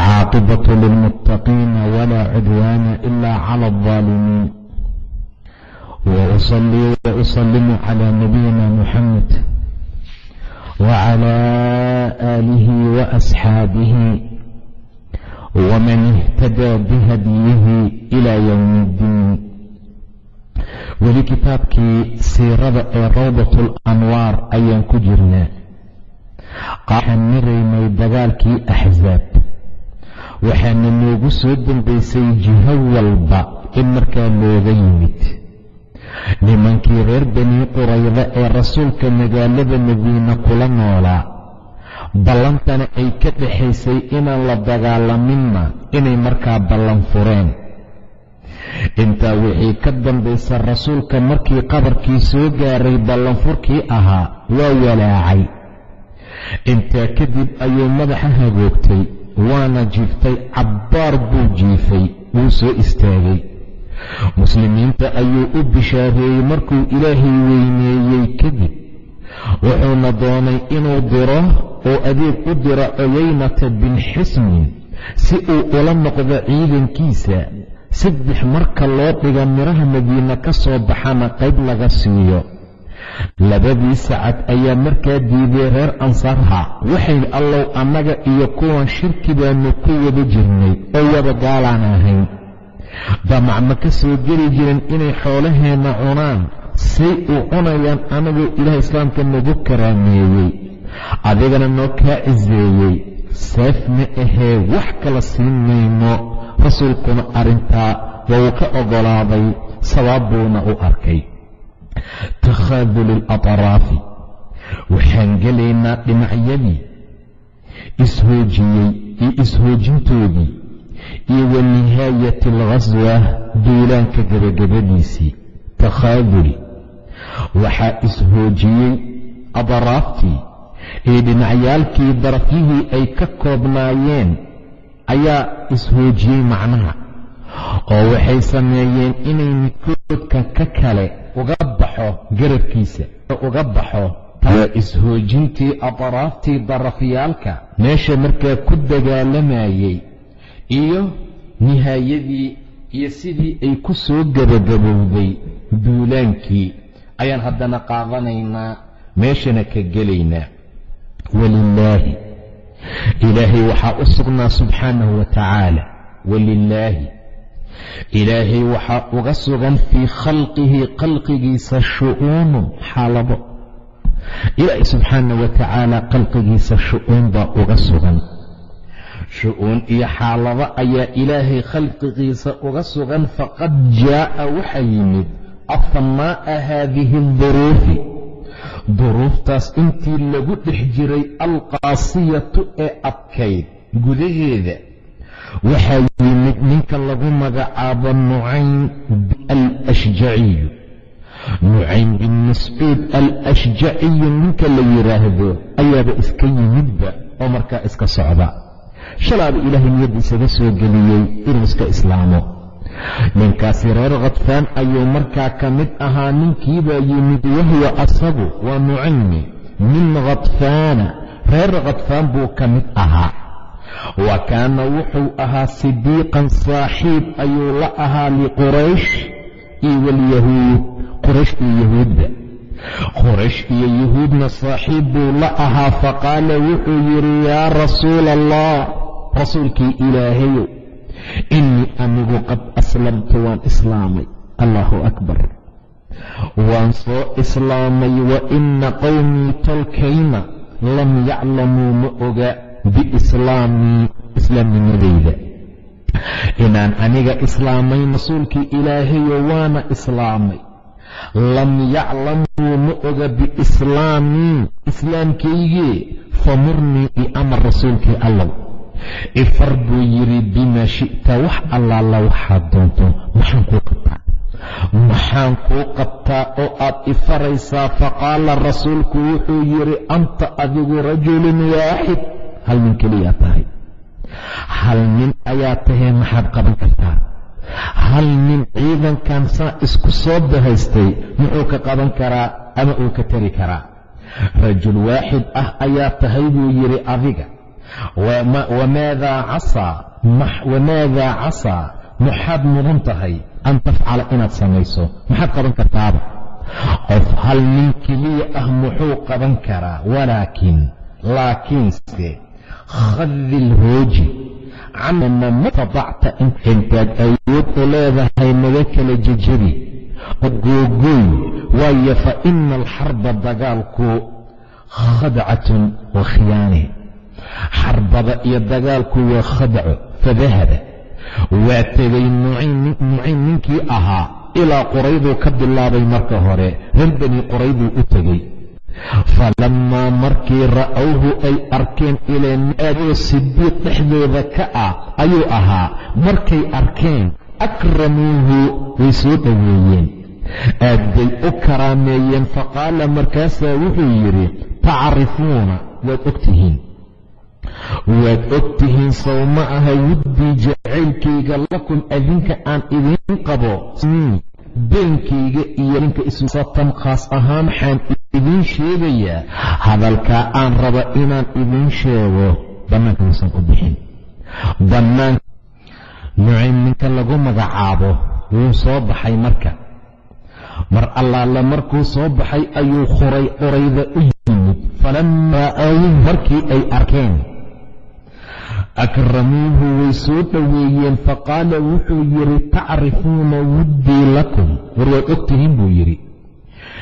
والعاقبة للمتقين ولا عدوان إلا على الظالمين وأصلي وأسلم على نبينا محمد وعلى آله وأصحابه ومن اهتدى بهديه إلى يوم الدين weli kitaabkii siirada ee rawdatul anwaar ayaan ku jirnaa waxaan maraynay dagaalkii axsaab waxaana noogu soo dambaysay jiho walba in markaa looga yimid. Nimankii reer bani qurayda ee rasuulka magaalada madiine kula noolaa ballantana ay ka dhaxaysay inaan la dagaalaminna inay markaa ballan fureen. Intaa wixii ka dambaysa rasuulka markii qabarkii soo gaaray ballanfurkii ahaa waa walaacay. Intaa kadib ayuu madaxa hagoogtay waana jiiftay cabbaar buu jiifay wuu soo istaagay. Muslimiinta ayuu u bishaareeyey markuu ilaahay weyneeyey kadib. Wuxuuna doonay inuu diro oo adeeg u diro cuyaynata bin xismin si uu ula noqdo ciidankiisa. Saddex marka loo dhiga midhaha madiine ka soo baxana qayb laga siiyo labadii sacad ayaa markaa diiday reer ansaarha waxay allow annaga iyo kuwan shirki baanu ku wada jirnay oo wada gaalaan ahayn. Damacma ka soo geli jirin inay xoolaheenna cunaan say uu cunayaan anagoo ilaah islaamka nagu karaameeyey. Adigana noo kaa ciseeyey seef ma ahee wax kala siin mayno. Rasuulkuna arrintaa waa uu ka oggolaaday sabaab buuna u arkay takhaaduli alatraafi waxaan gelaynaa dhinacyadii ishoojiyey iyo ishoojintoodii iyo wa nihaayati alghaswa duulaanka gebagabadiisii takhaaduli waxaa ishoojiyey adraaftii iyo dhinacyaalkii darafyihii ay ka koobnaayeen ayaa ishoojiyey macnaha oo waxay sameeyeen inay midkoodka ka kale uga baxo garabkiisa uga baxo waa ishoojintii adraaftii darafyaalka. Meesha markaa ku dagaalamayey iyo nihaayadii iyo sidii ay ku soo gebagabowday duulaankii ayaan haddana qaadanaynaa meeshana ka gelaynaa. Walilaahi ilaahay waxaa u sugnaa subxaanahu wa tacaala. Walilaahi ilaahay waxaa uga sugan fii khalqihi khalqigiisa shu'uunun xaalado. Ilaahay subxaana wa tacaala khalqigiisa shu'uun baa uga sugan. Shu'uun iyo xaalado ayaa ilaahay khalqigiisa uga sugan faqad jaa'a waxaa yimid afnaa'a haadihi alduruufi duruuftaas intii lagu dhex jiray alqaasiyatu ee adkayd gudaheeda waxaa yimid ninka lagu magacaabo nucaym alashjaciyu. Nucaym bin mascuud alashjaciyu ninka la yidhaahdo ayaaba iska yimidba oo markaa iska socda. Shalaaba ilaahay niyadda isaga soo geliyey inuu iska islaamo. Ninkaasi reer khadfaan ayuu markaa ka mid ahaa ninkiibaa yimid wahuwa asagu waa nucaymi min khadfaana reer khadfaan buu ka mid ahaa wa kaana wuxuu ahaa sidiiqan saaxiib ayuu la ahaa liquraysh iyo walyahuud quraysh iyo yahuudba. Quraysh iyo yahuudna saaxiib buu la ahaa faqaala wuxuu yidhi yaa rasuula allah rasuulkii ilaahayow innii anigu qad aslamtu waan islaamay allahu akbar. Waan soo islaamay wa inna qowmii tolkayna lam yaclamuu ma oga biislaamii islaamnimadayda inaan aniga islaamay rasuulkii ilaahayo waana islaamay. Lam yaclamuu ma oga biislaamii islaamkaygee famurnii amar rasuulkii allow. Ifar buu yidhi bimaa shi'ta wax allaala waxaad doonto maxaan kuu qabtaa? Maxaan kuu qabtaa oo aad ifaraysaa faqaala rasuulku wuxuu yidhi anta adigu rajulun waaxid hal nin keliyaa tahay. Hal nin ayaa tahee maxaad qaban kartaa? Hal nin ciidankan saa isku soo bahaystay muxuu ka qaban karaa ama uu ka tari karaa? Rajul waaxid ah ayaa tahay buu yidhi adiga wamaadaa casaa maxaad mudan tahay an tafcala inaad samayso? Maxaad qaban kartaaba? Qof hal nin keliya ah muxuu qaban karaa walaakiin laakiinse khadil hooji camana ma tadacta intaad awood u leedahay naga kala jejebi googooy waayo fa ina alxarba dagaalku khadcatun wa khiyaane xarbada iyo dagaalku waa khadco fadahaba waa tegay nucayn ninkii ahaa ilaa qorayduu ka bilaabay marka hore reer bani qorayduu u tegey falammaa markii ra'awhu ay arkeen ilanadoo sidiiq dhexdooda ka ah ayuu ahaa markay arkeen akramuuhu way soo dhoweeyeen aad bay u karaameeyeen faqaala markaasaa wuxuu yidhi tacrifuuna waad og tihiin. Waad og tihiin ma aha wuddii jacaylkayga lakum adinka aan idiin qabo beenkayga iyo ninka isatan khaas ahaan waxaan idiin sheegayaa hadalkaa aan raba inaan idiin sheego bannaanka uusan u bixin. Bannaanka nucayn ninka lagu magacaabo wuu soo baxay marka. Mar allaala markuu soo baxay ayuu qoray qorayda u yimid. Falamaa ra'awuh markii ay arkeen akramuuhu way soo dhoweeyeen faqaala wuxuu yidhi tacrifuuna wuddii lakum war waad og tihiin buu yidhi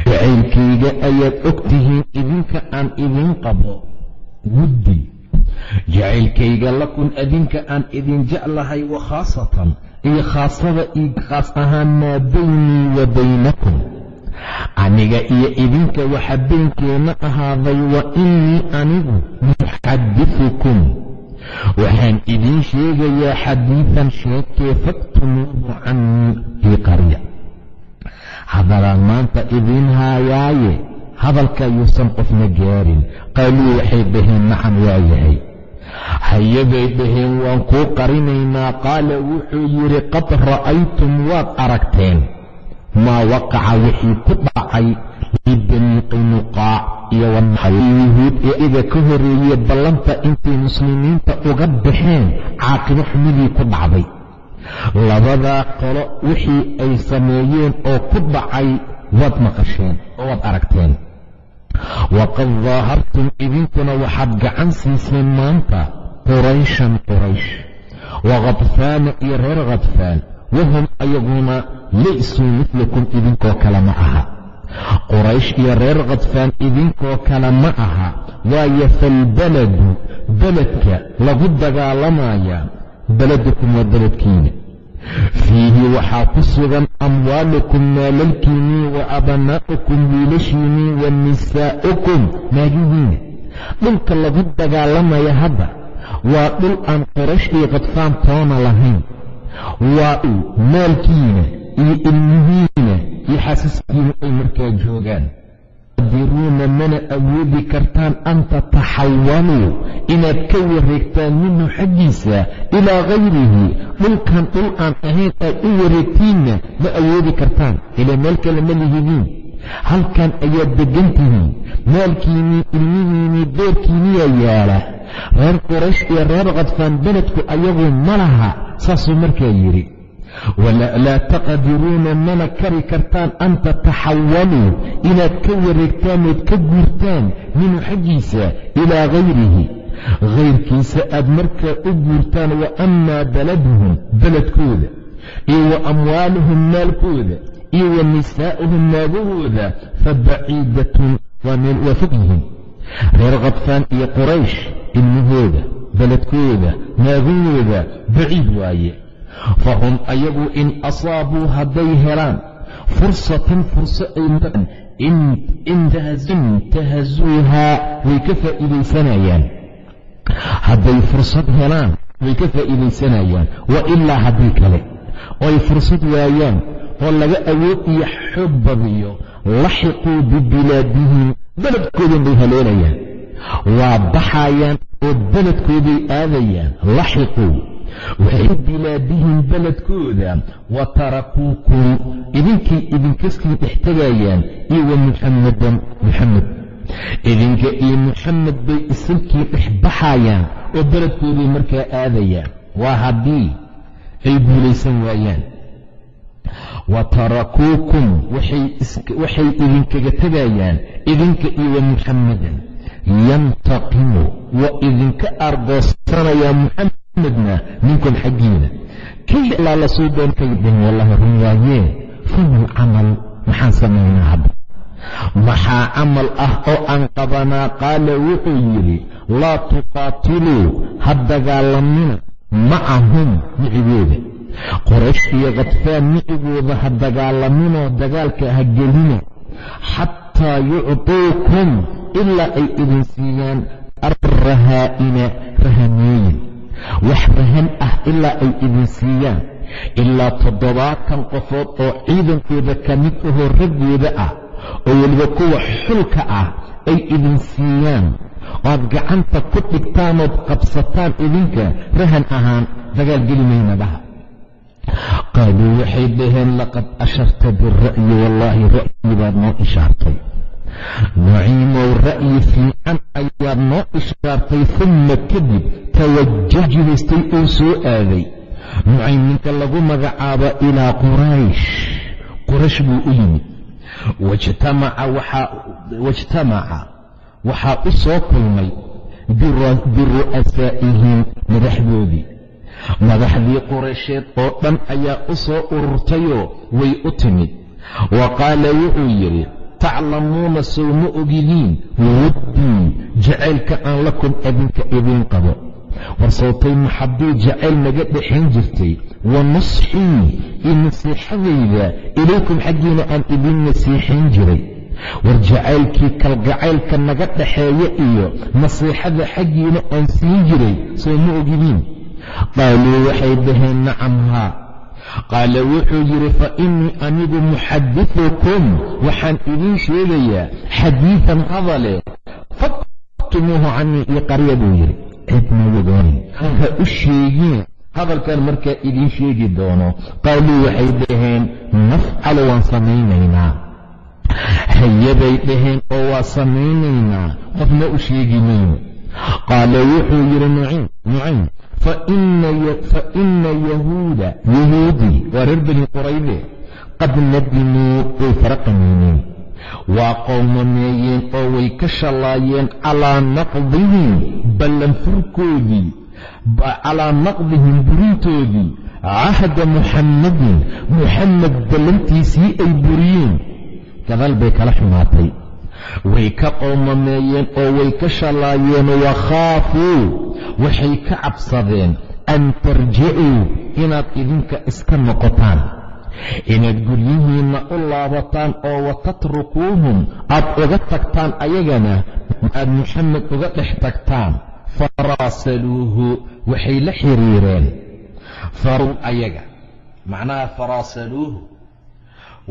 jacaylkayga ayaad og tihiin idinka aan idiin qabo wuddii jacaylkayga lakum idinka aan idin jeclahay wa khaasatan iyo khaasada io khaas ahaan maa baynii wa baynakum aniga iyo idinka waxa beenkeenna ahaaday wa innii anigu muxadithukum waxaan idiin sheegayaa xadiidan sheekee faktumuuhu canii fii qarya. Hadalaan maanta idiin haayaaye hadalka yuusan qofna gaarin. Qaaluu waxay dhaheen nacam waa yahay. Hayabay dhaheen waan kuu qarinaynaa. Qaala wuxuu yidhi qad ra'aytum waad aragteen. Maa waqaca wixii ku dhacay libanii qaynuqaac iyo yuhuud ee iga ka horeeyey ballanta intay muslimiinta uga baxeen caaqibo xumidii ku dhacday. Labadaa qolo wixii ay sameeyeen oo ku dhacay waad maqasheen oo waad aragteen. Waqad daahartum idinkuna waxaad gacan siiseen maanta qurayshan quraysh. Wa khadfaana iyo reer khadfaan wahum ayaguna laysuu midlakum idinkoo kale ma aha quraysh iyo reer khadfaan idinkoo kale ma aha waayo falbaladu beledka lagu dagaalamayaa beledukum waa beledkiina fiihi waxaa ku sugan amwaalukum maalalkiinnii wa abnaa'ukum wiilashiinnii wa nisaa'ukum naagihiina dhulka lagu dagaalamaya hadda waa dhul aan quraysh iyo khadfaan toona lahayn. Waa maalkiina iyo ilmihiina iyo xasiskiina ay markaa joogaan. Diruuna mana awoodi kartaan an tataxawaluu inaad ka wareegtaan minhu xaggiisa ilaa hayrihi dhulkan dhul aan ahayn aad u wareegtiinna ma awoodi kartaan. Ilaa meel kale ma lihidiin halkan ayaad deggan tihiin. Maalkiinnii ilmihiinnii beerkiinniyaa yaalla. Reer quraysh iyo reer khadfaan beledku ayagu ma laha saasuu markaa yidhi laa taqdiruuna mana kari kartaan an tataxawaluu inaad ka wareegtaan ood ka guurtaan minhu xaggiisa ilaa hayrihi hayrkiisa aad markaa u guurtaan wa amaa baladuhum beledkooda iyo wa amwaaluhum maalkooda iyo wa nisaa'uhum naagahooda fa baciidatun waa fog yihiin reer khadfaan iyo quraysh ilmahooda beledkooda naagahooda baciid waaye fahum ayagu in asaabuu hadday helaan. Fursatan furso ay way ka faa'iidaysanayaan. Hadday fursad helaan way ka faa'iidaysanayaan. Wa ilaa haddii kale. Oo ay fursad waayaan oo laga awood iyo xoog badiyo laxiquu bibilaadihim beledkoodan bay haleelayaan. Waa baxayaan oo beledkooday aadayaan laxiquu waxay bilaadihim beledkooda wa tarakuukum idinkay idinkaskii dhex tegayaan iyo wa muxamadan muxamed idinka iyo muxamed bay isilkii dhex baxayaan oo beledkooday markaa aadayaan. Waa haddii ay guulaysan waayaan. Wa tarakuukum waxay idinkaga tegayaan idinka iyo wa muxamadan yantaqimu waa idinka argoosanayaa muxamedna minkum xaggiina. Kay ilaa lasuu doonkay dhin wallahi run waayee famal camal maxaan samaynaa hadda? Maxaa camal ah oo aan qabanaa? Qaala wuxuu yidhi laa tuqaatiluu ha dagaalamina macahum micigooda. Qoraysh iyo khadfaan micigooda ha dagaalaminoo dagaalka ha gelina. Xataa yuctuukum ilaa ay idin siiyaan arrahaa'ina rahanooyin wax rahan ah ilaa ay idin siiyaan ilaa toddobaatan qofood oo ciidankooda ka mid ahoo raggooda ah oo weliba kuwa xulka ah ay idin siiyaan. Oad gacanta ku dhigtaanood qabsataan idinka rahan ahaan dagaal geli maynabaha qaaluu waxay dhaheen laqad asharta bira'yi wallaahi ra'yi baad noo ishaartay naciimow ra'yi fiican ayaad noo ishaartay uma kadib tawajajihaystay uu soo aaday. Nucaym ninka lagu magacaabo ilaa quraysh. Quraysh buu u yimid. Wajtamaca waxaa u soo kulmay biru'asaa'ihim madaxdoodii. Madaxdii quraysheed oo dhan ayaa u soo ururtayoo way u timid. Wa qaala wuxuu yidhi taclamuuna sow ma ogidiin waddii jacaylka aan lakum adinka idiin qabo. War sawtay maxabii jacayl naga dhexayn jirtay wa nusxii iyo nasiixadayda ilaykum xaggiina aan idiin nasiixayn jiray. War jacaylkii kalgacaylka naga dhaxeeya iyo nasiixada xaggiina aan siin jiray sow ma ogidiin qaaluu waxay dhaheen nacam haa qaala wuxuu yidhi fa innii anigu muxadithukum waxaan idiin sheegayaa xadiidan hadale. Faktumuuhu canii io qarya buu yidhi. Cidna wadanin. Ha u sheegin. Hadalkan markaa idiin sheegi doono. Qaaluu waxay dhaheen nafcalu waan samaynaynaa. Hayabay dhaheen oo waa samaynaynaa. Qofna u sheegi mayno. Qaala wuxuu yidhi nucaym faina yahuuda yahuudii waa reer bani qurayde qad nadimuu way fara qaniineen waa qowmameeyeen oo way ka shallaayeen calaa naqdihim ballanfurkoodii calaa naqdihim burintoodii cahda muxammadin muxamed ballantiisii ay buriyeen. Gadaal bay kala xumaatay way ka qowmameeyeen oo way ka shallaayeen wakhaafuu waxay ka cabsadeen an tarjicuu inaad idinka iska noqotaan. Inaad guryihiinna u laabataan oo watatrukuuhum aad uga tagtaan ayagana aad muxamed uga dhex tagtaan. Faraasaluuhu waxay la xiriireen. Faruu ayaga. Macnaha faraasaluuhu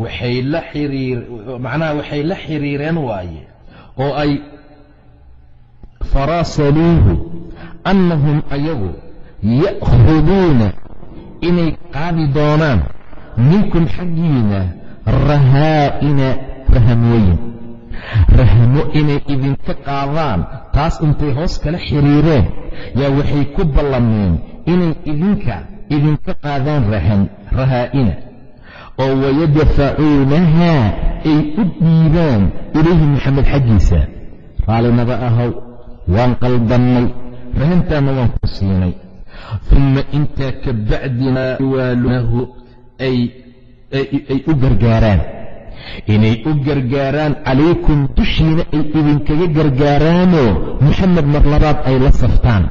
waxay la xiriir macnaha waxay la xiriireen waaye oo ay faraasaluuhu annahum ayagu ya'khuduuna inay qaadi doonaan minkum xaggiina rahaa'ina rahamooyin rahamo inay idinka qaadaan taas intay hoos kala xiriireen. Yaa waxay ku ballameen inay idinka idinka qaadaan rahan rahaa'ina oo wayadfacuunahaa ay u dhiibaan ilayhi maxamed xaggiisa raallinaba ahow waan qaldannay rahantaanna waan ku siinay uma intaa ka bacdina waalunahu ay u gargaaraan inay u gargaaraan calaykum dushiina ay idinkaga gargaaraanoo muxamed mar labaad ay la saftaan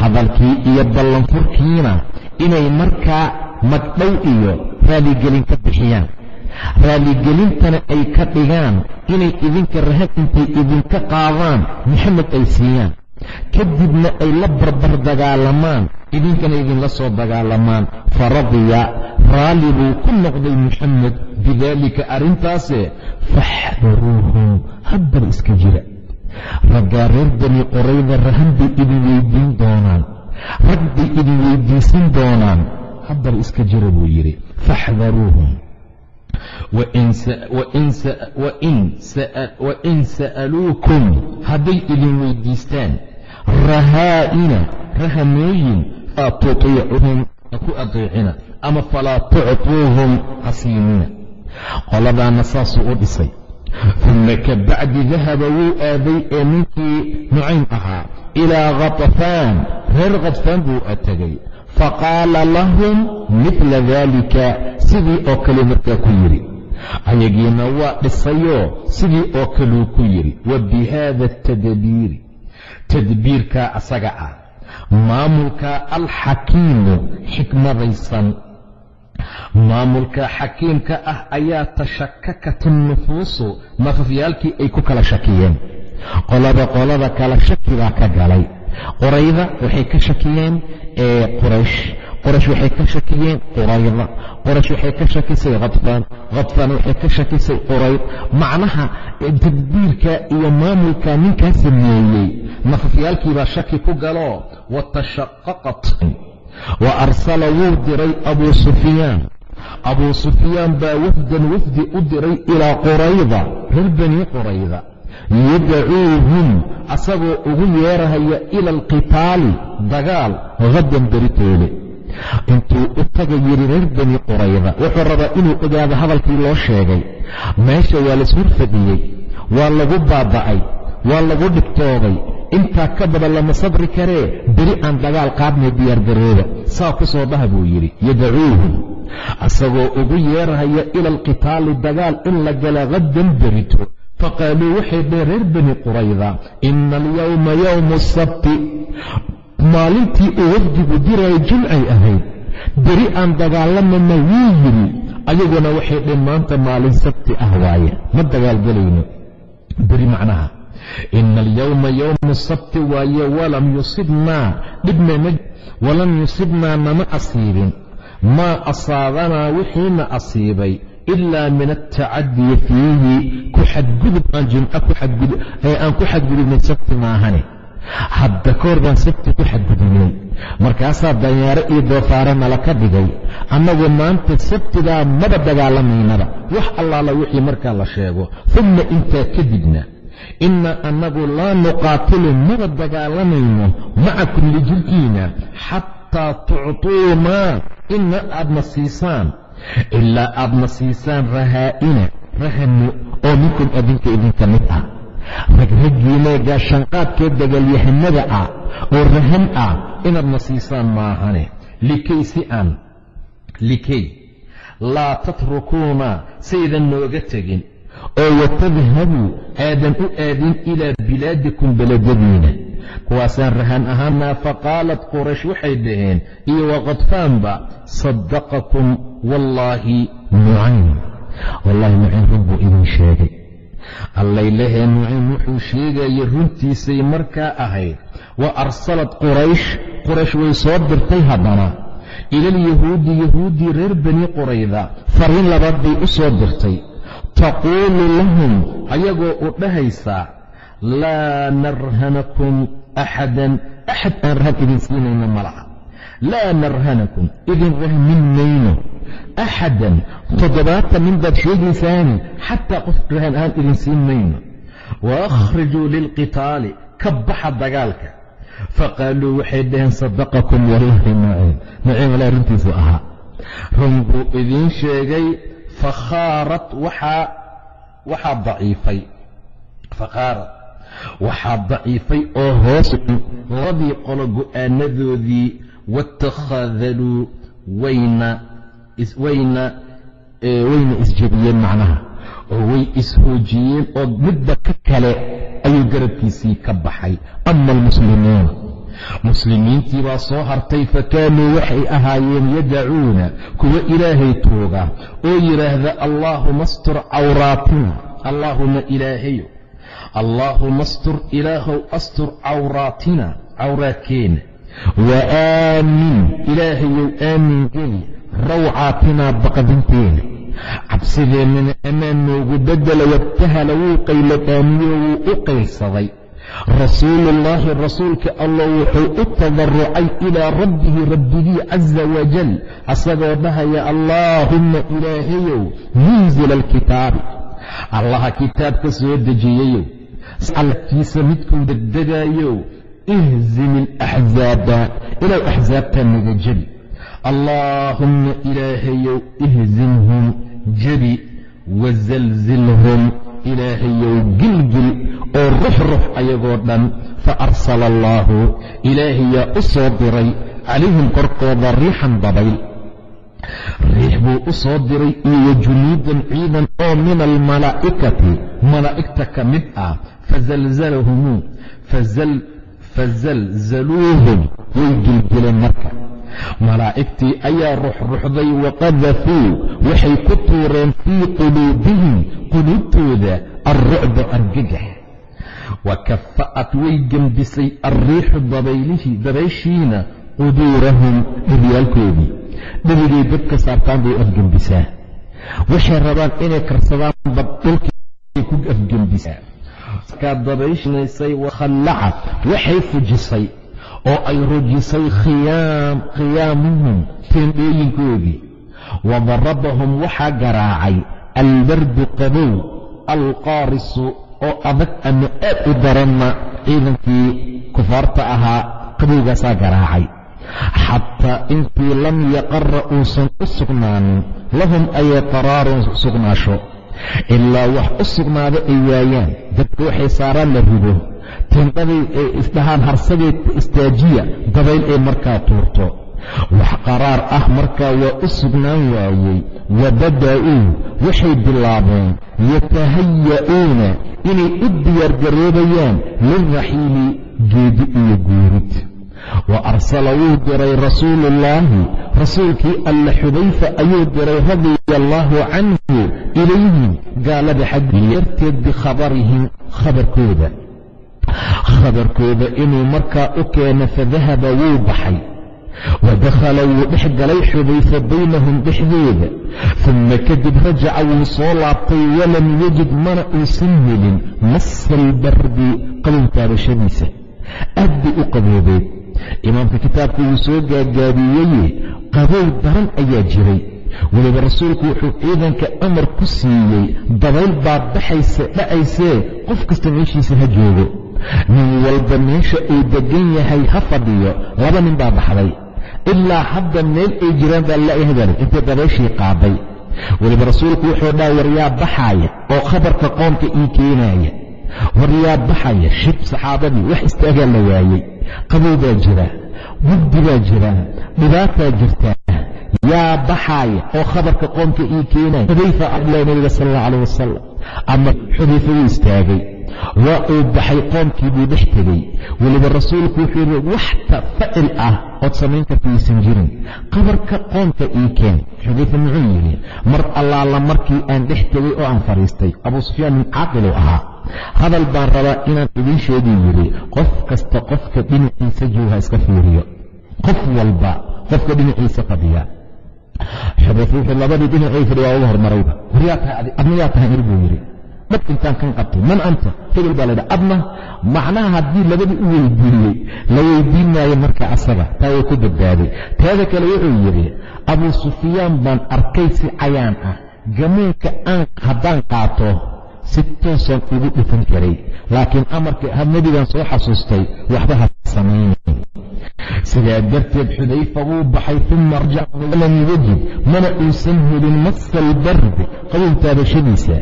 hadalkii iyo ballanfurkiina inay markaa magdhow iyo raaligelin ka bixiyaan. Raaligelintana ay ka dhigaan inay idinka rahan intay idinka qaadaan maxamed ay siiyaan. Kadibna ay la barbar dagaalamaan idinkana idinla soo dagaalamaan. Faradiya raalli buu ku noqday muxamed bidaalika arrintaase faxdaruuhum haddaba iska jira. Raggaa reer bani qorayda rahan bay idin weydiin doonaan. Rag bay idin weydiisan doonaan haddaba iska jira buu yidhi faxdaruuhum. Wain sa'aluukum. Hadday idin weydiistaan rahaa'ina rahanooyin falaa tutiicuhum ha ku adeecina ama falaa tuctuuhum hasiinina qoladaana saasuu u dhisay. Uma ka bacdi dahaba wuu aaday ee ninkii nucaym ahaa ilaa khatafaan reer khatfaan buu ategay faqaala lahum midla daalika sidii oo kale markaa ku yidhi. Ayagiina waa dhisayoo sidii oo kaluu ku yidhi wa bi haada atadbiiri tadbiirkaa asaga ah maamulka alxakiimu xikmadaysan. Maamulka xakiimka ah ayaa tashakakata nufuusu nafafyaalkii ay ku kala shakiyeen. Qolaba qolada kala shaki baa ka galay qorayda waxay ka shakiyeen ee quraysh. Qoraysh waxay ka shakiyeen qurayda qoraysh waxay ka shakisay khadfaan khadfaan waxay ka shakisay qurayd macnaha tadbiirka iyo maamulka ninkaa sameeyey. Nafafyaalkiibaa shaki ku galo. Watashaqaqat wa arsala wuu diray abuu sufyaan. Abuu sufyaan baa wafdan wafdi u diray ilaa qurayda reer bani qurayda yadacuuhum asagoo ugu yeerahaya ila alqitaali dagaal hadan beritoole intuu u taga yidhi reer bani qurayda wuxuu rabaa inuu ogaado hadalkii loo sheegay. Meesha waa lashurfadiyey waa lagu baaba'ay waa lagu dhigtooday intaa ka badan lama sabri karee beri aan dagaal qaadnay diyaargarooba saa ku soo dhaha buu yidhi yadacuuhum asagoo ugu yeerahaya ila alqitaali dagaal in la gala hadan berito faqaaluu waxay dheen reer bani qurayda ina alyowma yowmu sabti maalintii uu wafdigu diraya jumcay ahayd beri aan dagaalamana wuu yidhi ayaguna waxay dheen maanta maalin sabti ah waaye ma dagaalgelayno beri macnaha ina alyowma yowmu sabti waaye walam yusibnaa dhibna walam yusibnaa nama asiibin maa asaabanaa wixiina asiibay ilaa min altacadiyi fiihi ku xadgudub ee aan ku xadgudubnay sabti maahane hadda kahor baan sabti ku xadgudubnay markaasaa danyaaro iyo doofaaro nala ka dhigay annagu maanta sabtigaa maba dagaalamaynaba wax allaala wixii markaa la sheego uma intaa kadibna inna annagu laa nuqaatilu maba dagaalamayno macakum lijirkiina xataa tuctuunaa ina aadna siisaan ilaa aadna siisaan rahaa'ina rahano oo minkum adinka idinka mid ah. Ragraggiina gaashanqaadkee dagaalyahanada ah oo rahan ah inaadna siisaan maahane. Likay si aan likay laa tatrukuuna saydan nooga tegin. Oo watadhabuu aadan u aadin ilaa bilaadikum beledadiina kuwaasaan rahan ahaanaa faqaalat quraysh waxay dhaheen iyo waqadfaanba sadaqakum wallaahi nucaym wallaahi nucaym run buu idin sheegay allaylahee nucaym wuxuu sheegaya runtiisay markaa ahayd. Wa arsalat quraysh quraysh way soo dirtay haddana. Ilalyahuudi yahuuddii reer bani qurayda fariin labaad bay u soo dirtay. Taquulu lahum ayagoo u dhahaysaa laa narhanakum axadan axad aan rahan idin siinayno ma laha laa narhanakum idin rahmin mayno axadan toddobaatan nin baad sheegaysaani xataa qof rahan ahaan idin siin mayno wa akhrijuu lilqitaali ka baxa dagaalka faqaaluu waxay dhaheen sadaqakum wallaahi naciim naciim walaa runtiisu ahaa run buu idiin sheegay fakhaarat waxaa daciifay fakhaarat waxaa daciifay oo hoos labadii qolo go'aanadoodii watakhadaluu wayna wayna wayna isjebiyeen macnaha oo way ishoojiyeen oo midba ka kale ayuu garabkiisii ka baxay. Ama almuslimuuna muslimiintii baa soo hartay fa kaanuu waxay ahaayeen yadacuuna kuwa ilaahay tooga oo yidhaahda allaahuma astur cawraatina allaahuma ilaahayo allaahuma astur ilaahow astur cawraatina cawraadkeena wa aamin ilaahayow aamin geli rawcaatinaa baqdinteena cabsideennana ammaan noogu bedela wabtahala wuu qayladhaamiyo wuu u qaylsaday. Rasuuluullaahi rasuulka allah wuxuu u tadarucay ilaa rabbihi rabbigii casa wajal asagoo dhahaya allaahumma ilaahayow munzila alkitaabi allaha kitaabka soo dejiyayow alkiisa midkuu degdegaayow ihzim ilaxzaaba ilaw axsaabtaa naga jebi. Allaahumma ilaahayow ihzimhum jebi wasalzilhum ilaahayow gilgil oo ruxrux ayagoo dhan fa arsala allaahu ilaahayaa u soo diray calayhim korkooda riixan dabayl riix buu u soo diray iyo junuudan ciidan oo min almalaa'ikati. Malaa'igta ka mid ah fazalzalahumuu fazalzaluuhum way gilgileen marka. Malaa'igtii ayaa ruxruxday waqadafuu waxay ku tuureen fii quluubihim quluubtooda alrucba argagax wa kafa'at way gembisay alriixu dabayshiina quduurahum dhibyaalkoodii dhebigay dadka saartaan bay afgembisaa waxay rabaan inay karsadaan bad dhulkay ku afgembisaa markaa dabayshnaysay wakhallacad waxay fujisay oo ay rujisay khiyaamuhum teendhooyinkoodii wa darabahum waxaa garaacay albardu qabow alqaarisu oo adag ama aad u daranna ciidankii kufaarta ahaa qabowgaasaa garaacay xataa intii lam yaqara uusan u sugnaanin lahum ayay qaraarun sugnaasho. Ilaa wax u sugnaado ay waayaan dadka waxay saaraan la rido tindhaday ay isdhahaan harsadeed istaajiya dabayl ay markaa tuurto. Wax qaraar ah markaa waa u sugnaan waayey. Wabada'uu waxay bilaabeen. Yatahaya'uuna inay u diyaargaroobayaan lilraxiili geedi iyo guurid wa arsala wuu diray rasuuluullaahi rasuulkii alla xudayfa ayuu diray radia allaahu canhu ilayhim gaalada xaggii darteed bikhabarihim khabarkooda. Khabarkooda inuu markaa u keeno fadahaba wuu baxay. Wa dakhala wuu dhex galay xudayfa baynahum dhexdooda uma kadib rajaca wuu soo laabtay walam yajid mana uusan helin masa albardi qabow taabashadiisa aad bay u qaboobeed imaamka kitaabka wuu soo gaagaabiyeye qabow daran ayaa jiray. Weliba rasuulku wuxuu ciidanka amar ku siiyey dabayl baa baxaysa dhacaysee qof kasta meeshiisa ha joogo. Nin walba meesha uu degan yahay ha fadhiyo laba nin baa baxday. Ilaa hadda meel ay jiraan baa la'yahdale intay dabayshii qaaday. Weliba rasuulku wuxuu dhaha waryaa baxaaya oo khabarka qoomka ii keenaaya waryaa baxaya shib saxaabadii wax istaagaa la waayey qabow baa jira mugdi baa jira dhibaataa jirtaa yaa baxaaya oo khabarka qoomka ii keenaya xudayfa abla nabiga sal alla calah wasalam ama xudayfa wuu istaagay. Waa uu baxay qoomkii buu dhex tegey weliba rasuulku wuxuu yidhi waxta facil ah ood samayn karta yaysan jirin. Qabarka qoomka ii keen. Xudayfa muxuu yidhi mar allaala markii aan dhex tegey oo aan fadhiistay abuu sufyaan min caaqiluu ahaa hadal baan rabaa inaan idin sheeguu yidhi qof kasta qofka dhinaciisa jooga ha iska fiiriyo. Qof walba qofka dhinaciisa fadhiya. Wuxuu labadii dhinacay fadhi waa uga hormarayba. Adna yaa tahay ir buu yidhi intaan kan qabtay man anta hebel baa laydha adna macnaha haddii labadii u weydiiyey la weydiin maayo marka asaga taa way ku badbaaday. Teeda kale wuxuu yidhi abuu sufyaan baan arkay si cayaan ah. Gamuunka aan haddaan qaato si toosaan ugu dhufan karay. laakiin amarka nebigan soo xasuustay waxba ha samaynin sidaa darteed xudayfa wuu baxay uma rajaca walam yajid mana uusan helin masa albardi qabow taabashadiisa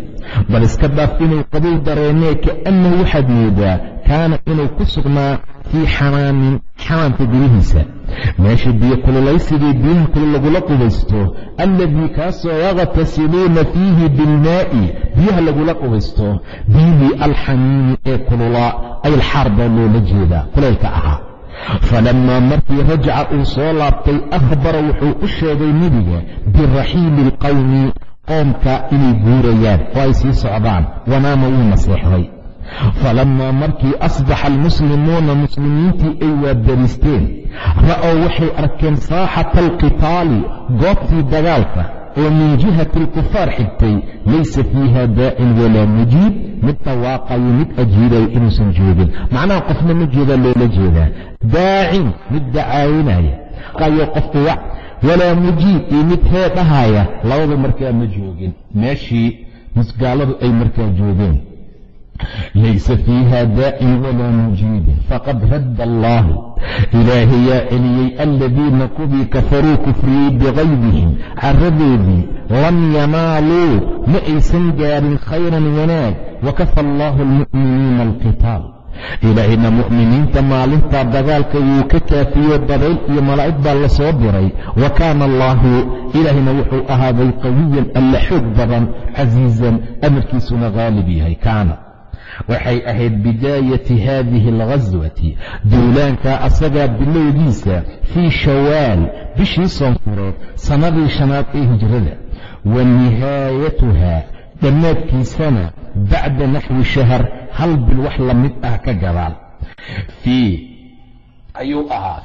bal iska dhaaf inuu qabow dareemee kaannahu waxaad moodaa kaana inuu ku sugnaa fii xamaamin xamaamka gudihiisa. Meesha biyo kululaysigii biyaha kulul lagula qubaysto alladii kaasoo yakhtasiluuna fiihi bilmaa'i biyaha lagula qubaysto biyihii alxamiimi ee kululaa ay alxaar baa loola jeedaa kulaylka ahaa falammaa markii rajaca uu soo laabtay akhbara wuxuu u sheegay nebiga biraxiili ilqowmi qoomka inay guurayaan oo ay sii socdaan wanaama wuu naseexday falammaa markii asbaxa almuslimuuna muslimiintii ay waabariisteen ra'ow waxay arkeen saaxata alqitaali goobtii dagaalka oo min jihati alkufaar xigtay laysa fiiha daacin walaa mujiib mid dhawaaqayo mid ajiibayo inuusan joogin. Macnaha qofna ma jeedaa loola jeedaa daacin mid dacaawinaya qayo qofku wac walaa mujiib iyo mid hee dhahaya labada markaa ma joogin. Meeshii musgaaladu ay markaa joogeen laysa fiiha daacin walaa mujiibin faqad radda allaahu ilaahay yaa celiyey aladiina kuwii kafaruu kufriyey biqaydihim caradoodii lam yanaaluu ma aysan gaarin khayran wanaag wakafa allaahu almu'miniina alqitaal ilaahayna mu'miniinta maalintaa dagaalka wuu ka kaafiyo dabayl iyo malaa'ig baa la soo diray wa kaana allaahu ilaahayna wuxuu ahaaday qawiyan alla xoog badan casiizan amarkiisuna haalib yahay kaana waxay ahayd bidaayati haadihi alghaswati duulaanka asagaa bilowgiisa fii shawaal bishii soonfureed sannadii shanaad ee hijrada. Wa nihaayatuhaa dhammaadkiisana bacda naxwi shahar hal bil wax la mid ah ka gadaal ayuu ahaa.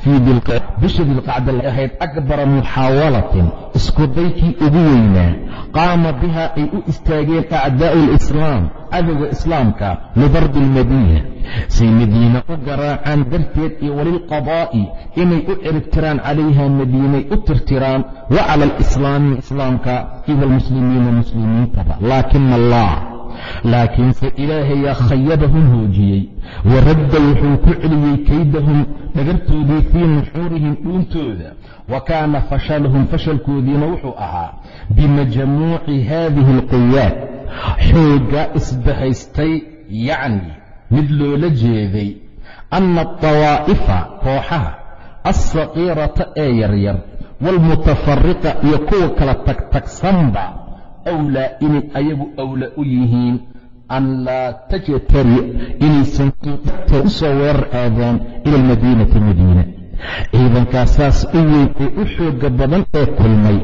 Bisha dilqacda ahayd akbara muxaawalatin iskudaykii ugu weynaa. Qaama biha ay u istaageen acdaa'u alislaam cadowga islaamka lidarbi almadiina say madiina u garaacaan darteed iyo walilqadaa'i inay u ciribtiraan calayha madiinay u tirtiraan wa cala alislaami islaamka iyo walmuslimiina muslimiintaba. Laakina allah laakiinse ilaahayaa khayabahum hoojiyey. Wa radda wuxuu ku celiyey kaydahum dhagartoodii fii nuxuurihim dhuuntooda wa kaana fashalahum fashalkoodiina wuxuu ahaa bimajamuuci haadihi alquwaad xooggaa isbahaystay yacni mid loola jeeday anna adawaa'ifa kooxaha alsaqiirata ee yaryar waalmutafariqa iyo kuwa kala tagtagsanba awlaa inay ayagu awla u yihiin an laa tajtari inaysan u soo weerar aadaan ila almadiinati madiina. Ciidankaasaas u weyn ee u xooga badan ee kulmay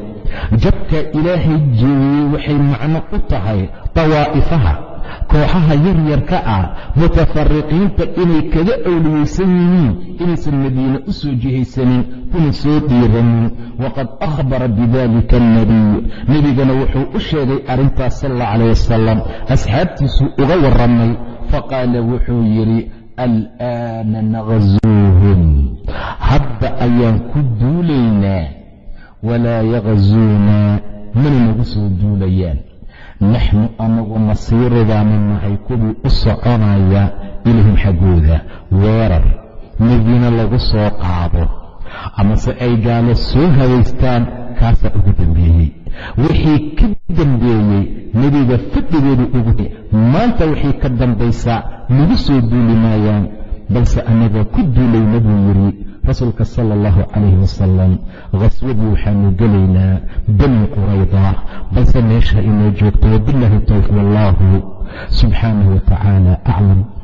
jabka ilaahay jeeyey waxay macno u tahay dawaa'ifaha kooxaha yaryarka ah mutafariqiinta inay kaga awliyeysan yihiin inaysan madiine u soo jihaysanin kuna soo dhiiranin waqad akhbara bidalika alnabiy nebigana wuxuu u sheegay arrintaas sal alla calayh wasalam asxaabtiisuu uga warramay faqaala wuxuu yidhi al'aana naqsuuhum hadda ayaan ku duulaynaa walaa yaqsuunaa mana nagu soo duulayaan naxnu anagu nasiiru baanu nahay kuwii u soconaya ilahum xaggooda weerar madiina lagu soo qaado amase ay gaalo soo habaystaan kaasaa ugu dambeeyey wixii ka dambeeyey nebiga fadhigooda ugu maanta waxay ka dambaysaa nagu soo duuli maayaan balse annagaa ku duulayna buu yidhi rasuulka sala allahu calayhi wasalam khaswadii waxaanu gelaynaa bani qurayda balse meesha inoo joogto wabillahi towfiq wallaahu subxaanahu wa tacaala aclam